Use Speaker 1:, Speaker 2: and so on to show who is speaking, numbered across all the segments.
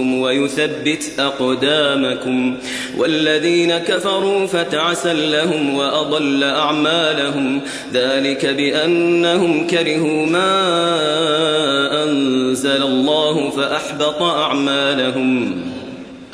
Speaker 1: ينصركم ويثبت أقدامكم والذين كفروا فتعسى لهم وأضل أعمالهم ذلك بأنهم كرهوا ما أنزل الله فأحبط أعمالهم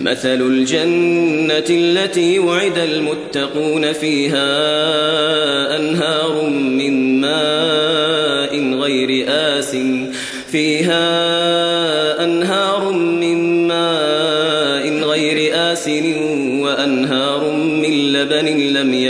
Speaker 1: مثل الجنة التي وعد المتقون فيها أنهار من ماء غير آسٍ فيها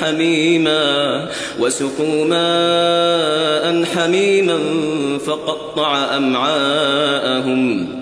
Speaker 1: حميما وسقوا ماء حميما فقطع أمعاءهم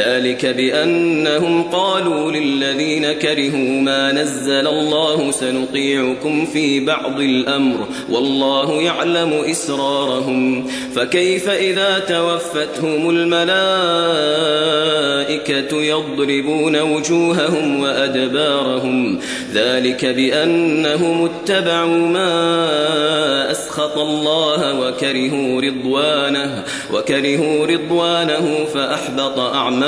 Speaker 1: ذلك بأنهم قالوا للذين كرهوا ما نزل الله سنطيعكم في بعض الأمر والله يعلم إسرارهم فكيف إذا توفتهم الملائكة يضربون وجوههم وأدبارهم ذلك بأنهم اتبعوا ما أسخط الله وكرهوا رضوانه وكرهوا رضوانه فأحبط أعمالهم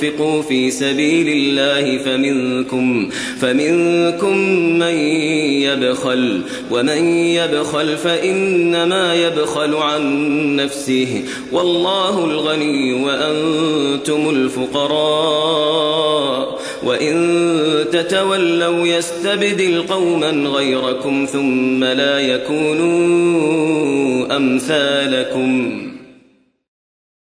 Speaker 1: تنفقوا في سبيل الله فمنكم فمنكم من يبخل ومن يبخل فإنما يبخل عن نفسه والله الغني وأنتم الفقراء وإن تتولوا يستبدل قوما غيركم ثم لا يكونوا أمثالكم